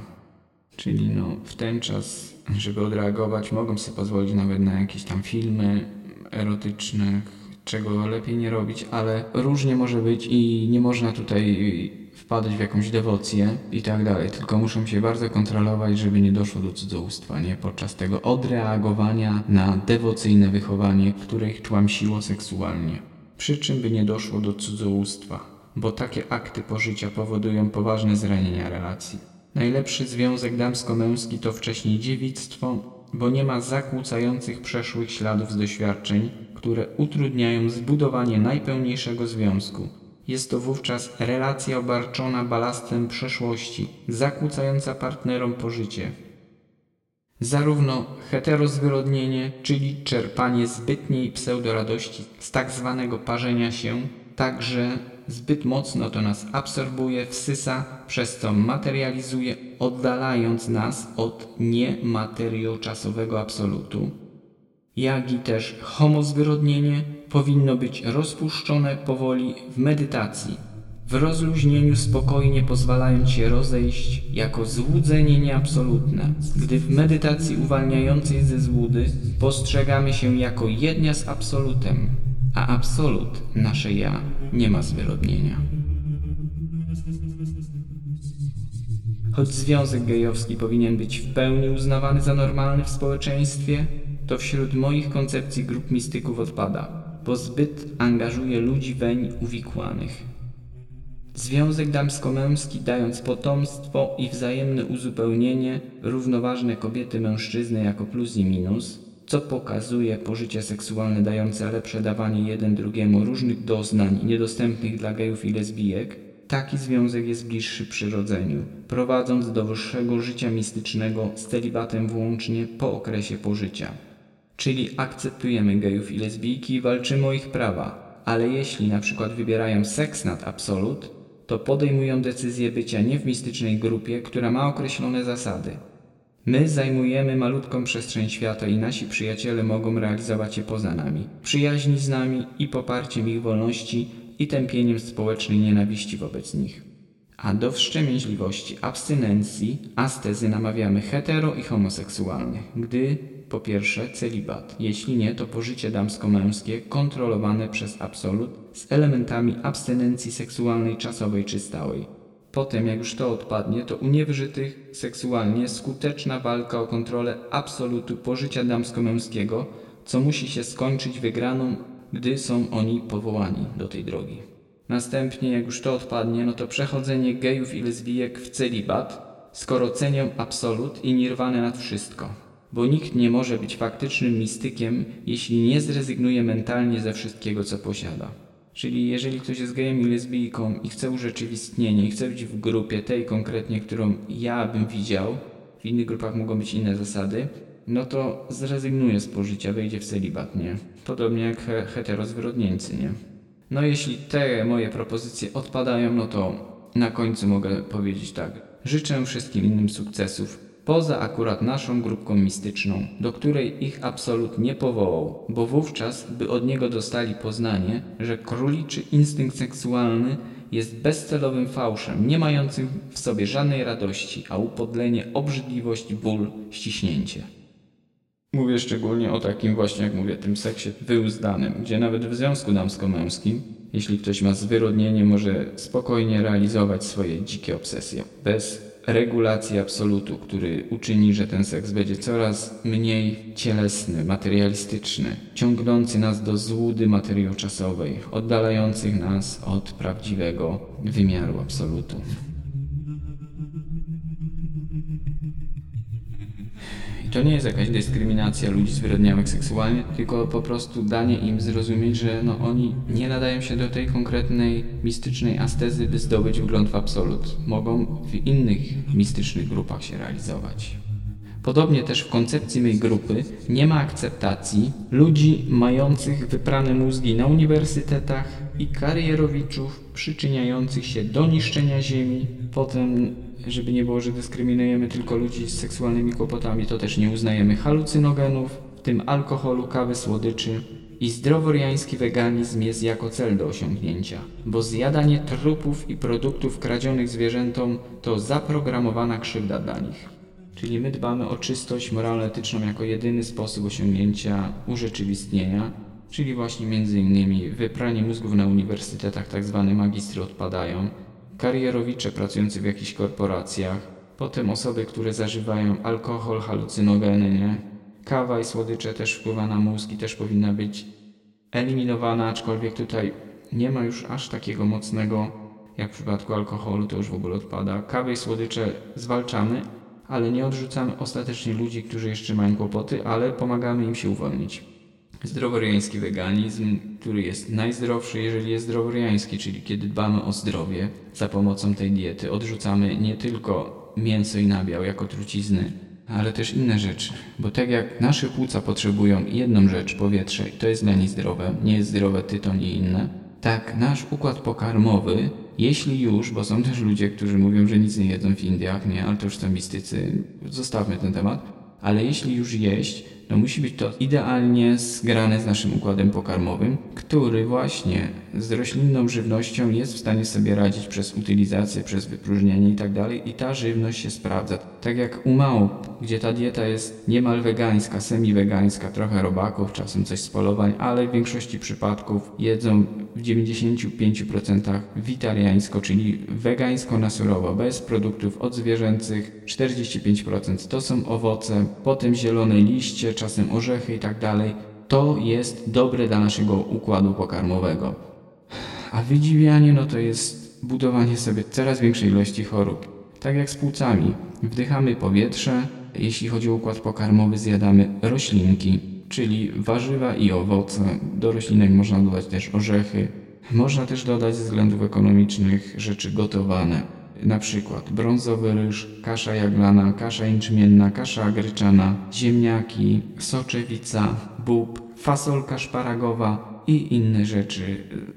Czyli no, w ten czas, żeby odreagować, mogą sobie pozwolić nawet na jakieś tam filmy erotyczne, czego lepiej nie robić, ale różnie może być i nie można tutaj wpadać w jakąś dewocję i tak dalej, tylko muszą się bardzo kontrolować, żeby nie doszło do cudzołóstwa, nie? Podczas tego odreagowania na dewocyjne wychowanie, które ich tłamsiło seksualnie. Przy czym by nie doszło do cudzołóstwa bo takie akty pożycia powodują poważne zranienia relacji. Najlepszy związek damsko-męski to wcześniej dziewictwo, bo nie ma zakłócających przeszłych śladów z doświadczeń, które utrudniają zbudowanie najpełniejszego związku. Jest to wówczas relacja obarczona balastem przeszłości, zakłócająca partnerom pożycie. Zarówno heterozwyrodnienie, czyli czerpanie zbytniej pseudoradości z tak zwanego parzenia się, także zbyt mocno to nas absorbuje, wsysa, przez co materializuje, oddalając nas od niematerioczasowego absolutu. Jak i też homozwyrodnienie powinno być rozpuszczone powoli w medytacji, w rozluźnieniu spokojnie pozwalając się rozejść jako złudzenie nieabsolutne, gdy w medytacji uwalniającej ze złudy postrzegamy się jako jednia z absolutem, a absolut, nasze ja, nie ma zwyrodnienia. Choć związek gejowski powinien być w pełni uznawany za normalny w społeczeństwie, to wśród moich koncepcji grup mistyków odpada, bo zbyt angażuje ludzi weń uwikłanych. Związek damsko-męski dając potomstwo i wzajemne uzupełnienie, równoważne kobiety mężczyzny jako plus i minus, co pokazuje pożycie seksualne dające lepsze dawanie jeden drugiemu różnych doznań niedostępnych dla gejów i lesbijek, taki związek jest bliższy przyrodzeniu, prowadząc do wyższego życia mistycznego z celibatem włącznie po okresie pożycia. Czyli akceptujemy gejów i lesbijki i walczymy o ich prawa, ale jeśli na przykład wybierają seks nad absolut, to podejmują decyzję bycia nie w mistycznej grupie, która ma określone zasady. My zajmujemy malutką przestrzeń świata i nasi przyjaciele mogą realizować je poza nami, przyjaźni z nami i poparciem ich wolności i tępieniem społecznej nienawiści wobec nich. A do wstrzemięźliwości, abstynencji, astezy namawiamy hetero i homoseksualnych, gdy po pierwsze celibat, jeśli nie, to pożycie damsko-męskie kontrolowane przez absolut z elementami abstynencji seksualnej czasowej czy stałej. Potem, jak już to odpadnie, to u niewyżytych seksualnie skuteczna walka o kontrolę absolutu pożycia damsko-męskiego, co musi się skończyć wygraną, gdy są oni powołani do tej drogi. Następnie, jak już to odpadnie, no to przechodzenie gejów i lesbijek w celibat, skoro cenią absolut i nirwane nad wszystko bo nikt nie może być faktycznym mistykiem, jeśli nie zrezygnuje mentalnie ze wszystkiego, co posiada. Czyli jeżeli ktoś jest gejem i lesbijką i chce urzeczywistnienia i chce być w grupie tej konkretnie, którą ja bym widział, w innych grupach mogą być inne zasady, no to zrezygnuje z pożycia, wejdzie w celibat, nie? Podobnie jak he heterozwyrodnieńcy, nie? No jeśli te moje propozycje odpadają, no to na końcu mogę powiedzieć tak. Życzę wszystkim innym sukcesów, poza akurat naszą grupką mistyczną, do której ich absolut nie powołał, bo wówczas by od niego dostali poznanie, że króliczy instynkt seksualny jest bezcelowym fałszem, nie mającym w sobie żadnej radości, a upodlenie, obrzydliwość, ból, ściśnięcie. Mówię szczególnie o takim właśnie, jak mówię, tym seksie wyuzdanym, gdzie nawet w związku damsko-męskim, jeśli ktoś ma zwyrodnienie, może spokojnie realizować swoje dzikie obsesje, bez regulacji absolutu, który uczyni, że ten seks będzie coraz mniej cielesny, materialistyczny, ciągnący nas do złudy materioczasowej, oddalających nas od prawdziwego wymiaru absolutu. To nie jest jakaś dyskryminacja ludzi zwyrodniałych seksualnie, tylko po prostu danie im zrozumieć, że no oni nie nadają się do tej konkretnej mistycznej astezy, by zdobyć wgląd w absolut. Mogą w innych mistycznych grupach się realizować. Podobnie też w koncepcji mojej grupy nie ma akceptacji ludzi mających wyprane mózgi na uniwersytetach i karierowiczów przyczyniających się do niszczenia ziemi, potem żeby nie było, że dyskryminujemy tylko ludzi z seksualnymi kłopotami, to też nie uznajemy halucynogenów, w tym alkoholu, kawy, słodyczy. I zdroworiański weganizm jest jako cel do osiągnięcia, bo zjadanie trupów i produktów kradzionych zwierzętom to zaprogramowana krzywda dla nich. Czyli my dbamy o czystość moralno-etyczną jako jedyny sposób osiągnięcia urzeczywistnienia, czyli właśnie innymi wypranie mózgów na uniwersytetach, tak zwane magistry odpadają, karierowicze pracujący w jakichś korporacjach, potem osoby, które zażywają alkohol, halucynogeny, nie? Kawa i słodycze też wpływa na mózg i też powinna być eliminowana, aczkolwiek tutaj nie ma już aż takiego mocnego, jak w przypadku alkoholu, to już w ogóle odpada. Kawę i słodycze zwalczamy, ale nie odrzucamy ostatecznie ludzi, którzy jeszcze mają kłopoty, ale pomagamy im się uwolnić zdroworiański weganizm, który jest najzdrowszy, jeżeli jest zdroworiański, czyli kiedy dbamy o zdrowie za pomocą tej diety, odrzucamy nie tylko mięso i nabiał jako trucizny, ale też inne rzeczy. Bo tak jak nasze płuca potrzebują jedną rzecz, powietrze, i to jest dla nich zdrowe, nie jest zdrowe tytoń i inne, tak nasz układ pokarmowy, jeśli już, bo są też ludzie, którzy mówią, że nic nie jedzą w Indiach, nie, ale to już są mistycy, zostawmy ten temat, ale jeśli już jeść, No musi być to idealnie zgrane z naszym układem pokarmowym, który właśnie z roślinną żywnością jest w stanie sobie radzić przez utylizację, przez wypróżnienie i tak i ta żywność się sprawdza. Tak jak u małp, gdzie ta dieta jest niemal wegańska, semi-wegańska, trochę robaków, czasem coś z polowań, ale w większości przypadków jedzą w 95% witariańsko, czyli wegańsko na surowo, bez produktów odzwierzęcych, 45% to są owoce, potem zielone liście, czasem orzechy i tak dalej. To jest dobre dla naszego układu pokarmowego. A wydziwianie no to jest budowanie sobie coraz większej ilości chorób. Tak jak z płucami. Wdychamy powietrze, jeśli chodzi o układ pokarmowy, zjadamy roślinki, czyli warzywa i owoce. Do roślinek można dodać też orzechy. Można też dodać ze względów ekonomicznych rzeczy gotowane. Na przykład brązowy ryż, kasza jaglana, kasza jęczmienna, kasza gryczana, ziemniaki, soczewica, bób, fasolka szparagowa i inne rzeczy,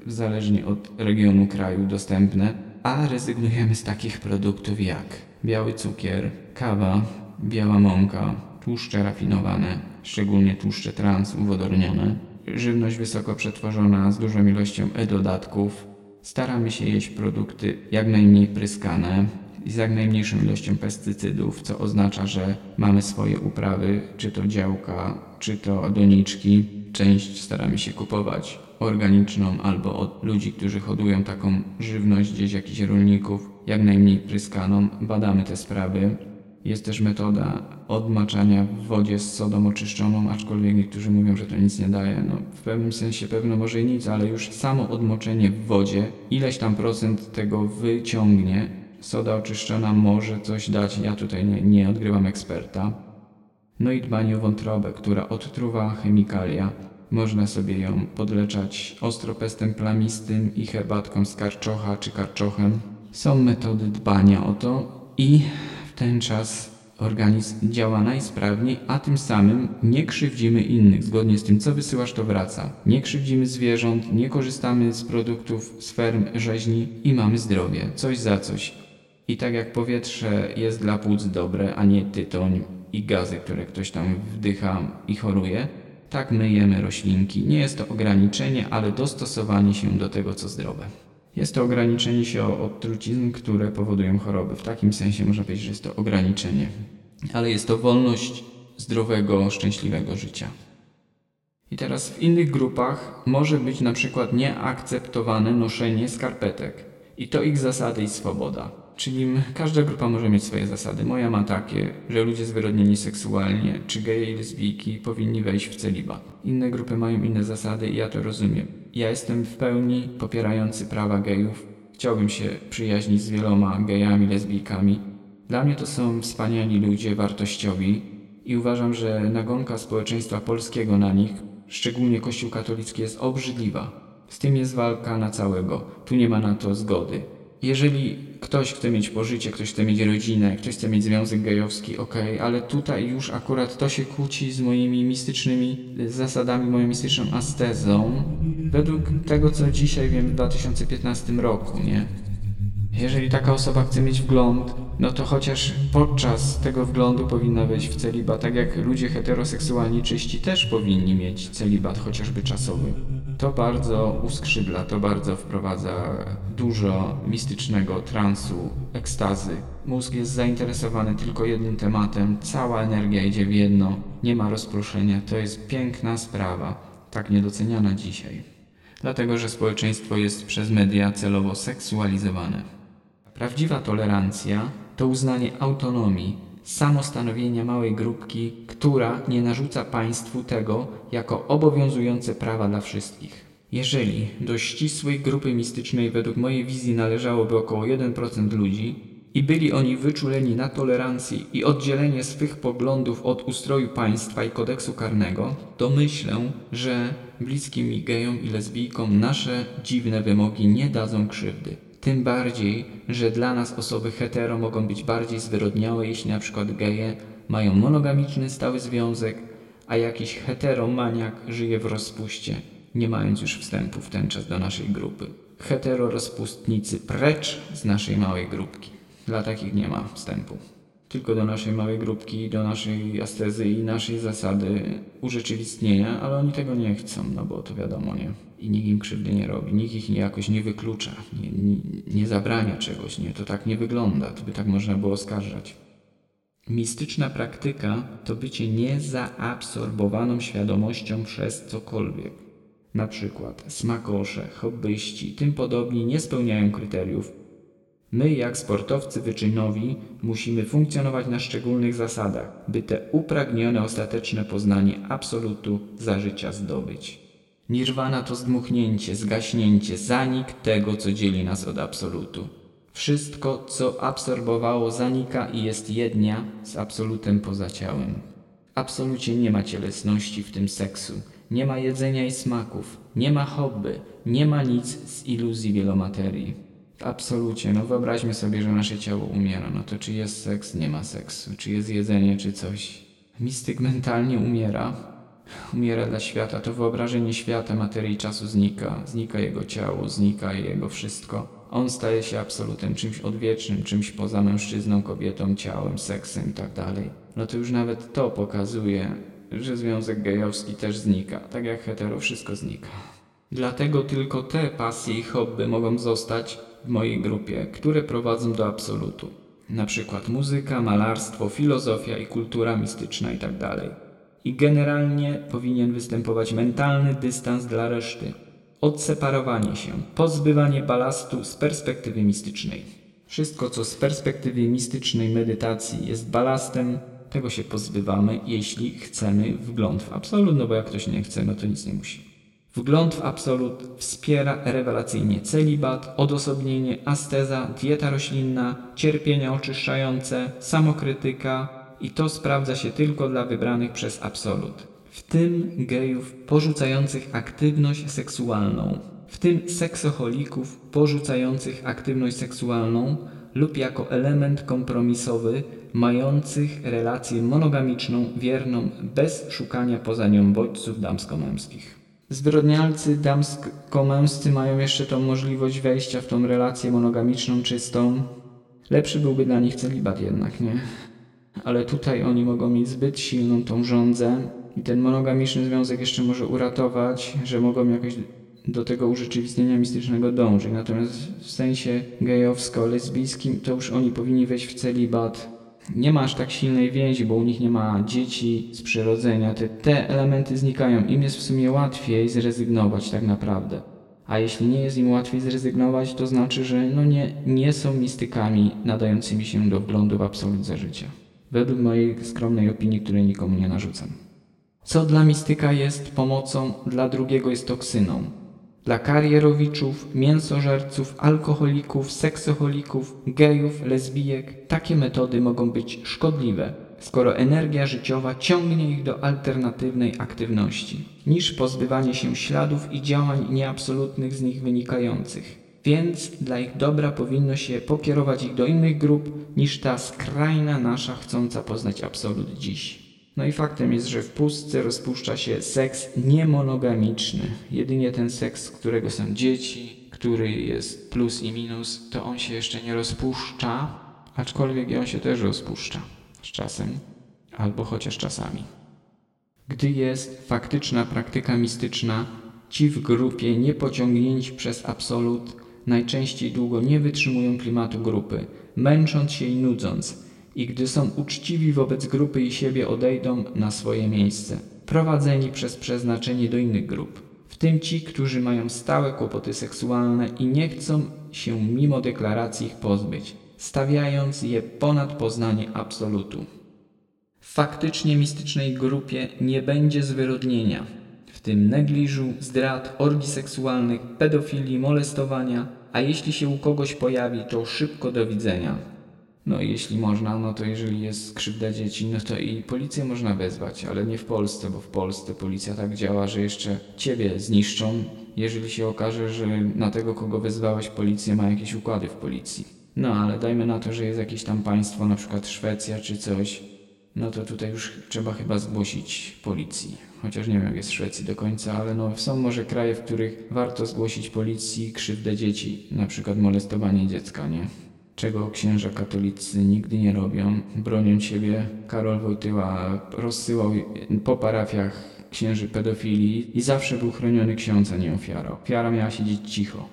y, zależnie od regionu kraju dostępne. A rezygnujemy z takich produktów jak biały cukier, kawa, biała mąka, tłuszcze rafinowane, szczególnie tłuszcze trans uwodornione, żywność wysoko przetworzona z dużą ilością e-dodatków. Staramy się jeść produkty jak najmniej pryskane i z jak najmniejszą ilością pestycydów, co oznacza, że mamy swoje uprawy, czy to działka, czy to doniczki. Część staramy się kupować organiczną albo od ludzi, którzy hodują taką żywność, gdzieś jakichś rolników, jak najmniej pryskaną. Badamy te sprawy. Jest też metoda odmaczania w wodzie z sodą oczyszczoną, aczkolwiek niektórzy mówią, że to nic nie daje. No, w pewnym sensie pewno może i nic, ale już samo odmoczenie w wodzie, ileś tam procent tego wyciągnie. Soda oczyszczona może coś dać, ja tutaj nie, nie odgrywam eksperta. No i dbanie o wątrobę, która odtruwa chemikalia. Można sobie ją podleczać ostropestem plamistym i herbatką z karczocha czy karczochem. Są metody dbania o to i ten czas organizm działa najsprawniej, a tym samym nie krzywdzimy innych. Zgodnie z tym, co wysyłasz, to wraca. Nie krzywdzimy zwierząt, nie korzystamy z produktów z ferm rzeźni i mamy zdrowie. Coś za coś. I tak jak powietrze jest dla płuc dobre, a nie tytoń i gazy, które ktoś tam wdycha i choruje, tak my jemy roślinki. Nie jest to ograniczenie, ale dostosowanie się do tego, co zdrowe. Jest to ograniczenie się od trucizn, które powodują choroby. W takim sensie można powiedzieć, że jest to ograniczenie. Ale jest to wolność zdrowego, szczęśliwego życia. I teraz w innych grupach może być na przykład nieakceptowane noszenie skarpetek. I to ich zasady i swoboda. Czyli każda grupa może mieć swoje zasady. Moja ma takie, że ludzie zwyrodnieni seksualnie, czy geje i lesbijki powinni wejść w celibat. Inne grupy mają inne zasady i ja to rozumiem. Ja jestem w pełni popierający prawa gejów. Chciałbym się przyjaźnić z wieloma gejami, lesbijkami. Dla mnie to są wspaniali ludzie, wartościowi i uważam, że nagonka społeczeństwa polskiego na nich, szczególnie Kościół katolicki, jest obrzydliwa. Z tym jest walka na całego. Tu nie ma na to zgody. Jeżeli ktoś chce mieć pożycie, ktoś chce mieć rodzinę, ktoś chce mieć związek gejowski, ok, ale tutaj już akurat to się kłóci z moimi mistycznymi zasadami, moją mistyczną astezą, według tego, co dzisiaj wiem w 2015 roku, nie? Jeżeli taka osoba chce mieć wgląd, no to chociaż podczas tego wglądu powinna wejść w celibat, tak jak ludzie heteroseksualni czyści też powinni mieć celibat, chociażby czasowy. To bardzo uskrzydla, to bardzo wprowadza dużo mistycznego transu, ekstazy. Mózg jest zainteresowany tylko jednym tematem, cała energia idzie w jedno, nie ma rozproszenia. To jest piękna sprawa, tak niedoceniana dzisiaj. Dlatego, że społeczeństwo jest przez media celowo seksualizowane. Prawdziwa tolerancja to uznanie autonomii, samostanowienia małej grupki, która nie narzuca państwu tego jako obowiązujące prawa dla wszystkich. Jeżeli do ścisłej grupy mistycznej według mojej wizji należałoby około 1% ludzi i byli oni wyczuleni na tolerancję i oddzielenie swych poglądów od ustroju państwa i kodeksu karnego, to myślę, że bliskim gejom i lesbijkom nasze dziwne wymogi nie dadzą krzywdy. Tym bardziej, że dla nas osoby hetero mogą być bardziej zwyrodniałe, jeśli na przykład geje mają monogamiczny stały związek, a jakiś heteromaniak żyje w rozpuście, nie mając już wstępu w ten czas do naszej grupy. Hetero rozpustnicy precz z naszej małej grupki. Dla takich nie ma wstępu. tylko do naszej małej grupki, do naszej astezy i naszej zasady urzeczywistnienia, ale oni tego nie chcą, no bo to wiadomo, nie? I nikt im krzywdy nie robi, nikt ich jakoś nie wyklucza, nie, nie, nie zabrania czegoś, nie? To tak nie wygląda, to by tak można było oskarżać. Mistyczna praktyka to bycie niezaabsorbowaną świadomością przez cokolwiek. Na przykład smakosze, hobbyści, tym podobni nie spełniają kryteriów. My, jak sportowcy wyczynowi, musimy funkcjonować na szczególnych zasadach, by te upragnione ostateczne poznanie absolutu za życia zdobyć. Nirwana to zdmuchnięcie, zgaśnięcie, zanik tego, co dzieli nas od absolutu. Wszystko, co absorbowało, zanika i jest jednia z absolutem poza ciałem. W absolucie nie ma cielesności, w tym seksu, nie ma jedzenia i smaków, nie ma hobby, nie ma nic z iluzji wielomaterii. W absolucie, no wyobraźmy sobie, że nasze ciało umiera, no to czy jest seks, nie ma seksu, czy jest jedzenie, czy coś. Mistyk mentalnie umiera, umiera dla świata, to wyobrażenie świata, materii czasu znika, znika jego ciało, znika jego wszystko. On staje się absolutem, czymś odwiecznym, czymś poza mężczyzną, kobietą, ciałem, seksem. Tak no to już nawet to pokazuje, że związek gejowski też znika, tak jak hetero wszystko znika. Dlatego tylko te pasje i hobby mogą zostać w mojej grupie, które prowadzą do absolutu. Na przykład muzyka, malarstwo, filozofia i kultura mistyczna itd. Tak I generalnie powinien występować mentalny dystans dla reszty odseparowanie się, pozbywanie balastu z perspektywy mistycznej. Wszystko, co z perspektywy mistycznej medytacji jest balastem, tego się pozbywamy, jeśli chcemy wgląd w absolut, no bo jak ktoś nie chce, no to nic nie musi. Wgląd w absolut wspiera rewelacyjnie celibat, odosobnienie, asteza, dieta roślinna, cierpienia oczyszczające, samokrytyka i to sprawdza się tylko dla wybranych przez absolut w tym gejów porzucających aktywność seksualną, w tym seksoholików porzucających aktywność seksualną lub jako element kompromisowy mających relację monogamiczną, wierną, bez szukania poza nią bodźców damsko-męskich. Zwyrodnialcy damsko-męscy mają jeszcze tą możliwość wejścia w tą relację monogamiczną czystą. Lepszy byłby dla nich celibat jednak, nie? Ale tutaj oni mogą mieć zbyt silną tą żądzę, i ten monogamiczny związek jeszcze może uratować, że mogą jakoś do tego urzeczywistnienia mistycznego dążyć. Natomiast w sensie gejowsko-lesbijskim to już oni powinni wejść w celibat. Nie ma aż tak silnej więzi, bo u nich nie ma dzieci z przyrodzenia. Te, te elementy znikają. Im jest w sumie łatwiej zrezygnować tak naprawdę. A jeśli nie jest im łatwiej zrezygnować, to znaczy, że no nie, nie są mistykami nadającymi się do wglądu w absolut życia. Według mojej skromnej opinii, której nikomu nie narzucam. Co dla mistyka jest pomocą, dla drugiego jest toksyną. Dla karierowiczów, mięsożerców, alkoholików, seksoholików, gejów, lesbijek takie metody mogą być szkodliwe, skoro energia życiowa ciągnie ich do alternatywnej aktywności, niż pozbywanie się śladów i działań nieabsolutnych z nich wynikających. Więc dla ich dobra powinno się pokierować ich do innych grup niż ta skrajna nasza chcąca poznać absolut dziś. No i faktem jest, że w pustce rozpuszcza się seks niemonogamiczny. Jedynie ten seks, którego są dzieci, który jest plus i minus, to on się jeszcze nie rozpuszcza, aczkolwiek i on się też rozpuszcza z czasem, albo chociaż czasami. Gdy jest faktyczna praktyka mistyczna, ci w grupie niepociągnięci przez absolut najczęściej długo nie wytrzymują klimatu grupy, męcząc się i nudząc, i gdy są uczciwi wobec grupy i siebie odejdą na swoje miejsce, prowadzeni przez przeznaczenie do innych grup. W tym ci, którzy mają stałe kłopoty seksualne i nie chcą się mimo deklaracji ich pozbyć, stawiając je ponad poznanie absolutu. W faktycznie mistycznej grupie nie będzie zwyrodnienia, w tym negliżu, zdrad, orgii seksualnych, pedofilii, molestowania, a jeśli się u kogoś pojawi, to szybko do widzenia. No jeśli można, no to jeżeli jest krzywda dzieci, no to i policję można wezwać, ale nie w Polsce, bo w Polsce policja tak działa, że jeszcze ciebie zniszczą, jeżeli się okaże, że na tego, kogo wezwałeś policję, ma jakieś układy w policji. No ale dajmy na to, że jest jakieś tam państwo, na przykład Szwecja czy coś, no to tutaj już trzeba chyba zgłosić policji. Chociaż nie wiem, jak jest w Szwecji do końca, ale no są może kraje, w których warto zgłosić policji krzywdę dzieci, na przykład molestowanie dziecka, nie? Czego księża katolicy nigdy nie robią. Broniąc siebie, Karol Wojtyła rozsyłał po parafiach księży pedofilii i zawsze był chroniony ksiądz, a nie ofiara. Ofiara miała siedzieć cicho.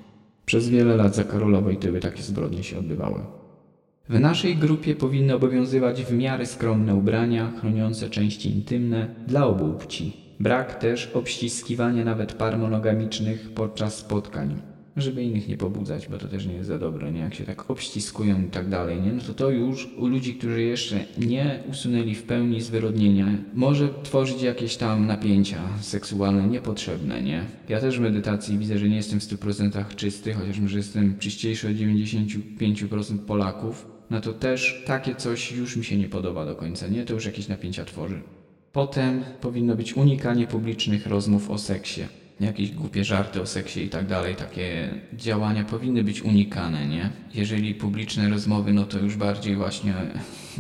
Przez wiele lat za Karola Wojtyły takie zbrodnie się odbywały. W naszej grupie powinny obowiązywać w miarę skromne ubrania, chroniące części intymne dla obu płci. Brak też obściskiwania nawet par monogamicznych podczas spotkań, żeby innych nie pobudzać, bo to też nie jest za dobre, nie? Jak się tak obściskują i tak dalej, nie? No to to już u ludzi, którzy jeszcze nie usunęli w pełni zwyrodnienia, może tworzyć jakieś tam napięcia seksualne niepotrzebne, nie? Ja też w medytacji widzę, że nie jestem w 100% czysty, chociaż może jestem czyściejszy od 95% Polaków, no to też takie coś już mi się nie podoba do końca, nie? To już jakieś napięcia tworzy. Potem powinno być unikanie publicznych rozmów o seksie. Jakieś głupie żarty o seksie i tak dalej, takie działania powinny być unikane, nie? Jeżeli publiczne rozmowy, no to już bardziej właśnie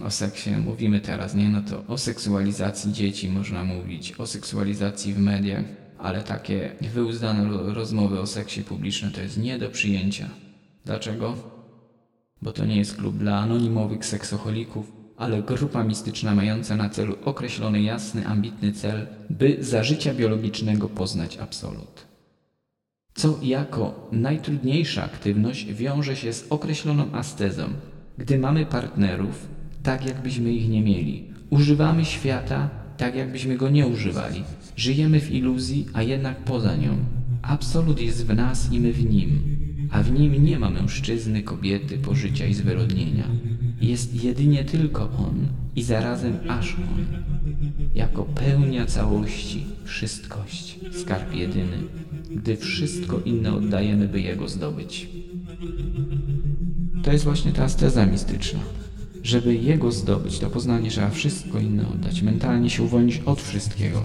o seksie mówimy teraz, nie? No to o seksualizacji dzieci można mówić, o seksualizacji w mediach, ale takie wyuzdane rozmowy o seksie publiczne to jest nie do przyjęcia. Dlaczego? bo to nie jest klub dla anonimowych seksocholików, ale grupa mistyczna mająca na celu określony jasny, ambitny cel, by za życia biologicznego poznać absolut. Co jako najtrudniejsza aktywność wiąże się z określoną astezą. Gdy mamy partnerów, tak jakbyśmy ich nie mieli. Używamy świata, tak jakbyśmy go nie używali. Żyjemy w iluzji, a jednak poza nią. Absolut jest w nas i my w nim a w nim nie ma mężczyzny, kobiety, pożycia i zwyrodnienia. Jest jedynie tylko On i zarazem aż On. Jako pełnia całości, wszystkość, skarb jedyny, gdy wszystko inne oddajemy, by Jego zdobyć. To jest właśnie ta steza mistyczna. Żeby Jego zdobyć, to poznanie trzeba wszystko inne oddać, mentalnie się uwolnić od wszystkiego.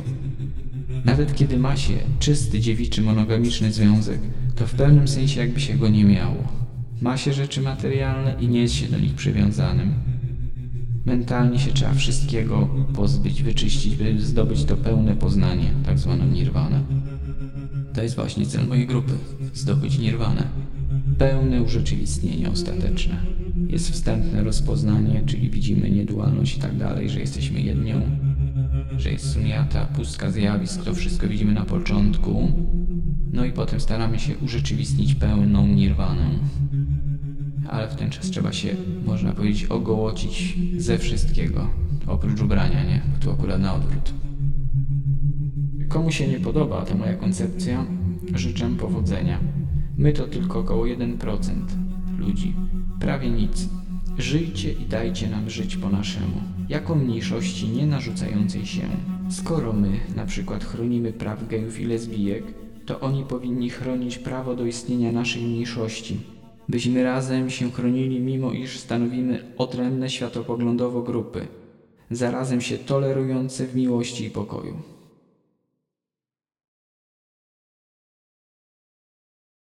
Nawet kiedy ma się czysty, dziewiczy, monogamiczny związek, to w pewnym sensie jakby się go nie miało. Ma się rzeczy materialne i nie jest się do nich przywiązanym. Mentalnie się trzeba wszystkiego pozbyć, wyczyścić, by zdobyć to pełne poznanie, tak zwane nirwane. To jest właśnie cel mojej grupy. Zdobyć nirwane. Pełne urzeczywistnienie ostateczne. Jest wstępne rozpoznanie, czyli widzimy niedualność i tak dalej, że jesteśmy jednią, że jest sumiata, pustka zjawisk, to wszystko widzimy na początku, no i potem staramy się urzeczywistnić pełną nirwanę. Ale w ten czas trzeba się, można powiedzieć, ogołocić ze wszystkiego, oprócz ubrania, nie? Tu akurat na odwrót. Komu się nie podoba ta moja koncepcja, życzę powodzenia. My to tylko około 1% ludzi. Prawie nic. Żyjcie i dajcie nam żyć po naszemu, jako mniejszości nie narzucającej się. Skoro my, na przykład, chronimy praw gejów i lesbijek, to oni powinni chronić prawo do istnienia naszej mniejszości, byśmy razem się chronili, mimo iż stanowimy odrębne światopoglądowo grupy, zarazem się tolerujące w miłości i pokoju.